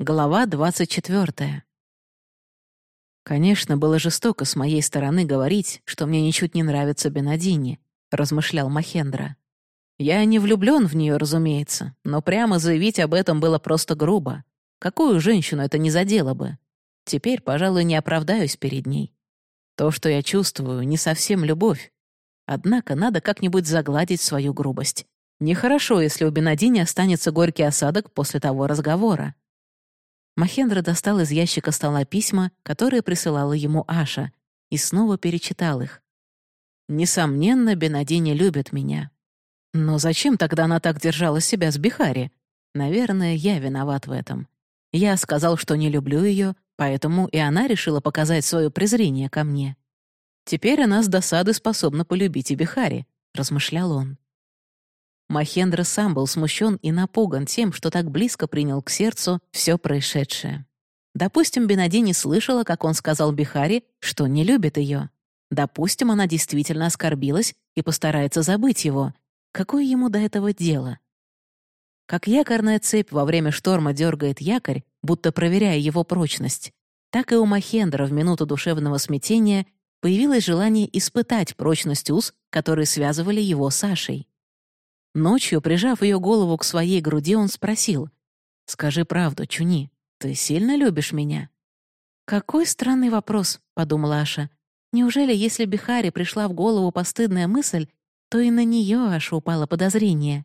Глава 24. «Конечно, было жестоко с моей стороны говорить, что мне ничуть не нравится Бенадини», — размышлял Махендра. «Я не влюблен в нее, разумеется, но прямо заявить об этом было просто грубо. Какую женщину это не задело бы? Теперь, пожалуй, не оправдаюсь перед ней. То, что я чувствую, не совсем любовь. Однако надо как-нибудь загладить свою грубость. Нехорошо, если у Бенадини останется горький осадок после того разговора. Махендра достал из ящика стола письма, которые присылала ему Аша, и снова перечитал их. «Несомненно, Бенадини любит меня. Но зачем тогда она так держала себя с Бихари? Наверное, я виноват в этом. Я сказал, что не люблю ее, поэтому и она решила показать свое презрение ко мне. Теперь она с досады способна полюбить и Бихари», — размышлял он. Махендра сам был смущен и напуган тем, что так близко принял к сердцу все происшедшее. Допустим, Бенади не слышала, как он сказал Бихари, что не любит ее. Допустим, она действительно оскорбилась и постарается забыть его. Какое ему до этого дело? Как якорная цепь во время шторма дергает якорь, будто проверяя его прочность, так и у Махендра в минуту душевного смятения появилось желание испытать прочность уз, которые связывали его с Ашей. Ночью, прижав ее голову к своей груди, он спросил. «Скажи правду, Чуни, ты сильно любишь меня?» «Какой странный вопрос», — подумала Аша. «Неужели, если Бихаре пришла в голову постыдная мысль, то и на нее Аша упало подозрение?»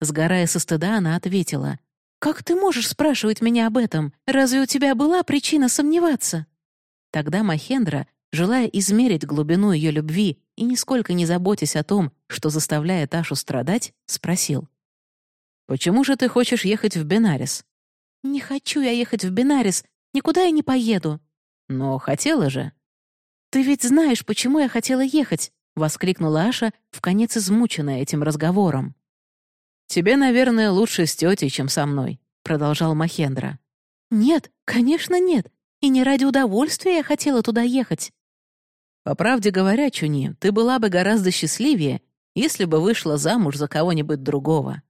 Сгорая со стыда, она ответила. «Как ты можешь спрашивать меня об этом? Разве у тебя была причина сомневаться?» Тогда Махендра, желая измерить глубину ее любви и, нисколько не заботясь о том, что заставляет Ашу страдать, спросил. «Почему же ты хочешь ехать в Бенарис?» «Не хочу я ехать в Бенарис, никуда я не поеду». «Но хотела же». «Ты ведь знаешь, почему я хотела ехать», — воскликнула Аша, вконец измученная этим разговором. «Тебе, наверное, лучше с тетей, чем со мной», — продолжал Махендра. «Нет, конечно, нет. И не ради удовольствия я хотела туда ехать. По правде говоря, Чуни, ты была бы гораздо счастливее, если бы вышла замуж за кого-нибудь другого».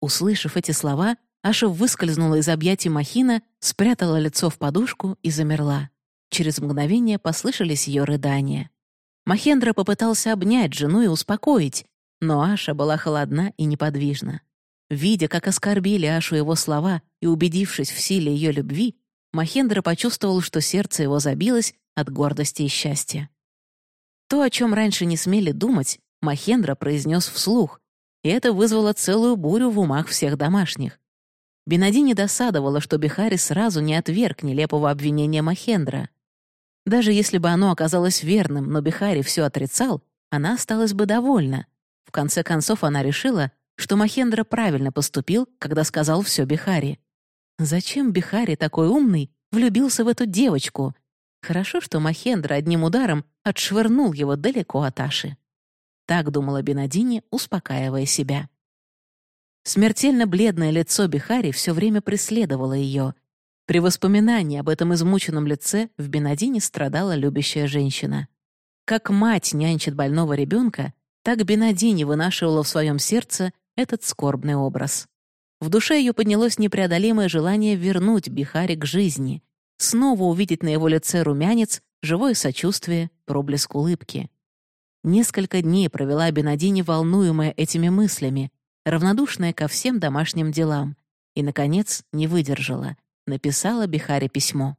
Услышав эти слова, Аша выскользнула из объятий Махина, спрятала лицо в подушку и замерла. Через мгновение послышались ее рыдания. Махендра попытался обнять жену и успокоить, но Аша была холодна и неподвижна. Видя, как оскорбили Ашу его слова и убедившись в силе ее любви, Махендра почувствовал, что сердце его забилось от гордости и счастья. То, о чем раньше не смели думать, Махендра произнес вслух, и это вызвало целую бурю в умах всех домашних. Бенади не досадовала, что Бихари сразу не отверг нелепого обвинения Махендра. Даже если бы оно оказалось верным, но Бихари все отрицал, она осталась бы довольна. В конце концов, она решила, что Махендра правильно поступил, когда сказал все Бихари. Зачем Бихари, такой умный, влюбился в эту девочку, Хорошо, что Махендра одним ударом отшвырнул его далеко от Аши. Так думала Бенадини, успокаивая себя. Смертельно бледное лицо Бихари все время преследовало ее. При воспоминании об этом измученном лице в Бенадине страдала любящая женщина. Как мать нянчит больного ребенка, так Бенадини вынашивала в своем сердце этот скорбный образ. В душе ее поднялось непреодолимое желание вернуть Бихари к жизни, снова увидеть на его лице румянец, живое сочувствие, проблеск улыбки. Несколько дней провела Бенадини, волнуемая этими мыслями, равнодушная ко всем домашним делам, и, наконец, не выдержала, написала Бихаре письмо.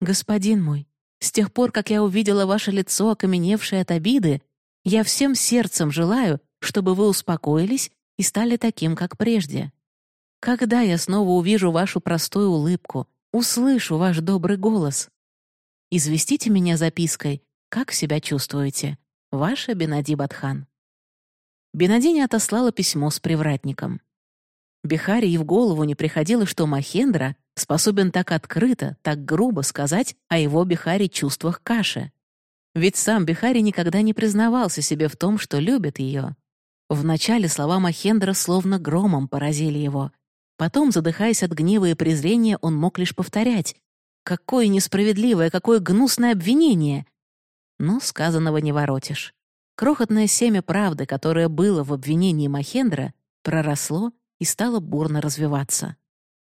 «Господин мой, с тех пор, как я увидела ваше лицо, окаменевшее от обиды, я всем сердцем желаю, чтобы вы успокоились и стали таким, как прежде. Когда я снова увижу вашу простую улыбку, услышу ваш добрый голос. Известите меня запиской, как себя чувствуете. Ваша Бенади Батхан. Бенади не отослала письмо с привратником. Бихари и в голову не приходило, что Махендра способен так открыто, так грубо сказать о его Бихари чувствах Каши. Ведь сам Бихари никогда не признавался себе в том, что любит ее. Вначале слова Махендра словно громом поразили его, Потом, задыхаясь от гнева и презрения, он мог лишь повторять. «Какое несправедливое, какое гнусное обвинение!» Но сказанного не воротишь. Крохотное семя правды, которое было в обвинении Махендра, проросло и стало бурно развиваться.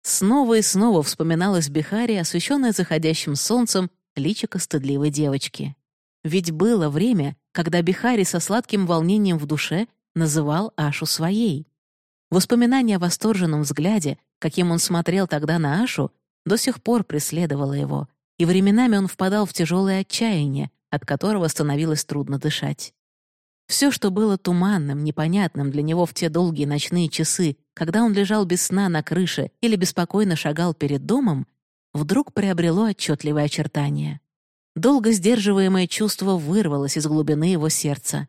Снова и снова вспоминалась Бихари, освещенная заходящим солнцем, личико стыдливой девочки. Ведь было время, когда Бихари со сладким волнением в душе называл Ашу своей. Воспоминание о восторженном взгляде, каким он смотрел тогда на Ашу, до сих пор преследовало его, и временами он впадал в тяжелое отчаяние, от которого становилось трудно дышать. Все, что было туманным, непонятным для него в те долгие ночные часы, когда он лежал без сна на крыше или беспокойно шагал перед домом, вдруг приобрело отчетливые очертания. Долго сдерживаемое чувство вырвалось из глубины его сердца.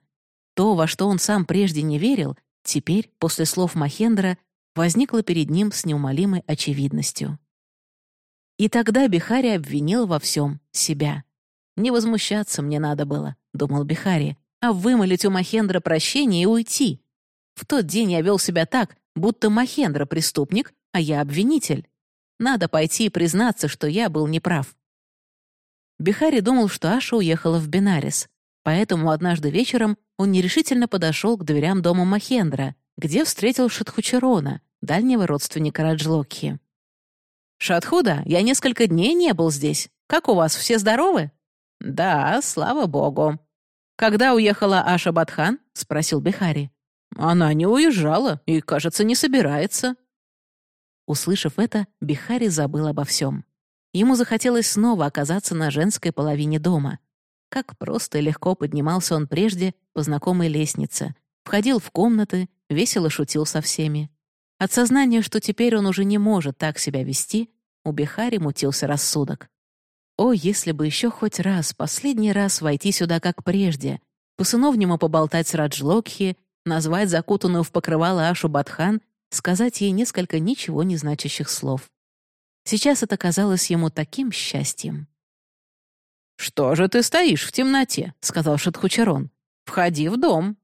То, во что он сам прежде не верил, теперь, после слов Махендра, возникло перед ним с неумолимой очевидностью. И тогда Бихари обвинил во всем себя. «Не возмущаться мне надо было», — думал Бихари, «а вымолить у Махендра прощение и уйти. В тот день я вел себя так, будто Махендра преступник, а я обвинитель. Надо пойти и признаться, что я был неправ». Бихари думал, что Аша уехала в Бинарис, поэтому однажды вечером он нерешительно подошел к дверям дома Махендра, где встретил Шатхучарона, дальнего родственника Раджлокхи. «Шатхуда, я несколько дней не был здесь. Как у вас, все здоровы?» «Да, слава богу». «Когда уехала Аша Батхан?» — спросил Бихари. «Она не уезжала и, кажется, не собирается». Услышав это, Бихари забыл обо всем. Ему захотелось снова оказаться на женской половине дома. Как просто и легко поднимался он прежде по знакомой лестнице, входил в комнаты, весело шутил со всеми. От сознания, что теперь он уже не может так себя вести, у Бихари мутился рассудок. О, если бы еще хоть раз, последний раз войти сюда как прежде, по-сыновнему поболтать с Раджлокхи, назвать закутанную в покрывало Ашу Батхан, сказать ей несколько ничего не значащих слов. Сейчас это казалось ему таким счастьем. «Что же ты стоишь в темноте?» — сказал Шатхучарон. «Входи в дом».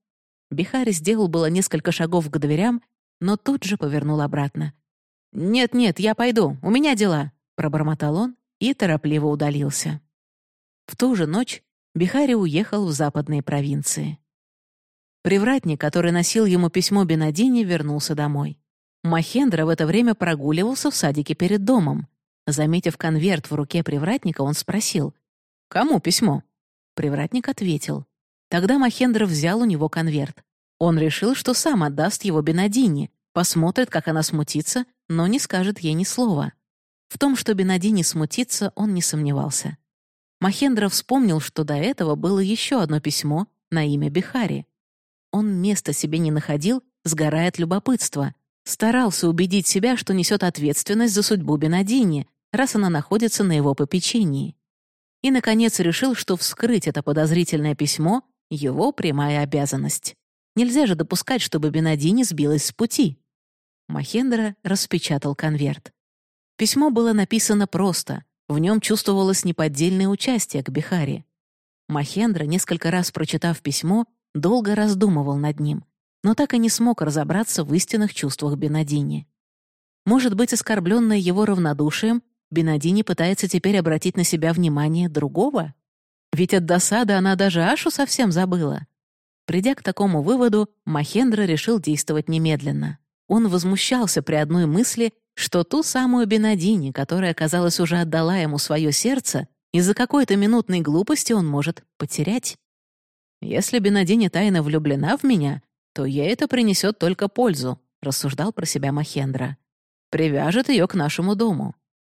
Бихари сделал было несколько шагов к дверям, но тут же повернул обратно. «Нет-нет, я пойду, у меня дела», — пробормотал он и торопливо удалился. В ту же ночь Бихари уехал в западные провинции. Привратник, который носил ему письмо Бенадине, вернулся домой. Махендра в это время прогуливался в садике перед домом. Заметив конверт в руке привратника, он спросил, «Кому письмо?» Привратник ответил. Тогда Махендра взял у него конверт. Он решил, что сам отдаст его Бенадине, посмотрит, как она смутится, но не скажет ей ни слова. В том, что Бенадине смутится, он не сомневался. Махендра вспомнил, что до этого было еще одно письмо на имя Бихари. Он места себе не находил, сгорая от любопытства. Старался убедить себя, что несет ответственность за судьбу Бенадини, раз она находится на его попечении. И, наконец, решил, что вскрыть это подозрительное письмо — его прямая обязанность. Нельзя же допускать, чтобы Бенадини сбилась с пути. Махендра распечатал конверт. Письмо было написано просто, в нем чувствовалось неподдельное участие к Бихаре. Махендра, несколько раз прочитав письмо, долго раздумывал над ним, но так и не смог разобраться в истинных чувствах Бенадини. Может быть, оскорбленная его равнодушием, Бенадини пытается теперь обратить на себя внимание другого? Ведь от досады она даже Ашу совсем забыла. Придя к такому выводу, Махендра решил действовать немедленно. Он возмущался при одной мысли, что ту самую Бенадини, которая, казалось, уже отдала ему свое сердце, из-за какой-то минутной глупости он может потерять. «Если Бенадини тайно влюблена в меня, то ей это принесет только пользу», — рассуждал про себя Махендра. «Привяжет ее к нашему дому.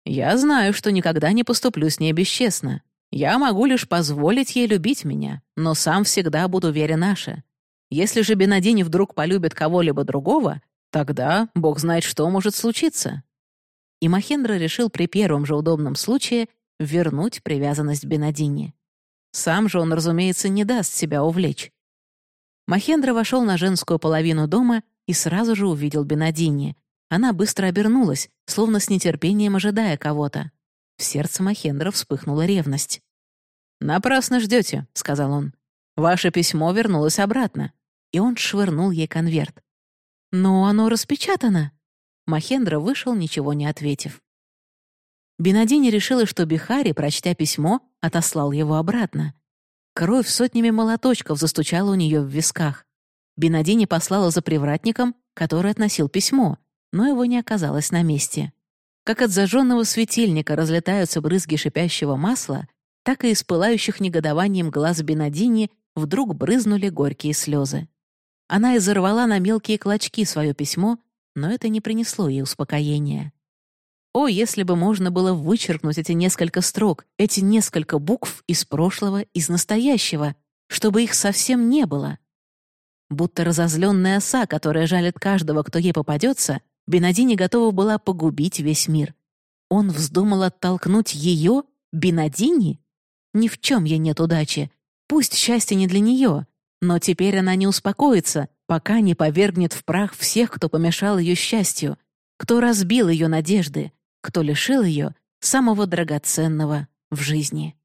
Я знаю, что никогда не поступлю с ней бесчестно. Я могу лишь позволить ей любить меня, но сам всегда буду верен Наше. Если же Бенадини вдруг полюбит кого-либо другого, тогда бог знает, что может случиться». И Махендра решил при первом же удобном случае вернуть привязанность Бенадини. Сам же он, разумеется, не даст себя увлечь. Махендра вошел на женскую половину дома и сразу же увидел Бенадини. Она быстро обернулась, словно с нетерпением ожидая кого-то. В сердце Махендра вспыхнула ревность. «Напрасно ждете», — сказал он. «Ваше письмо вернулось обратно». И он швырнул ей конверт. «Но оно распечатано». Махендра вышел, ничего не ответив. Бенадини решила, что Бихари, прочтя письмо, отослал его обратно. Кровь сотнями молоточков застучала у нее в висках. Бенадини послала за привратником, который относил письмо, но его не оказалось на месте. Как от зажженного светильника разлетаются брызги шипящего масла, так и из пылающих негодованием глаз Бенадини вдруг брызнули горькие слезы. Она изорвала на мелкие клочки свое письмо, но это не принесло ей успокоения. О, если бы можно было вычеркнуть эти несколько строк, эти несколько букв из прошлого, из настоящего, чтобы их совсем не было. Будто разозленная оса, которая жалит каждого, кто ей попадется, Бенадини готова была погубить весь мир. Он вздумал оттолкнуть ее, Бенадини? Ни в чем ей нет удачи. Пусть счастье не для нее, но теперь она не успокоится, пока не повергнет в прах всех, кто помешал ее счастью, кто разбил ее надежды, кто лишил ее самого драгоценного в жизни.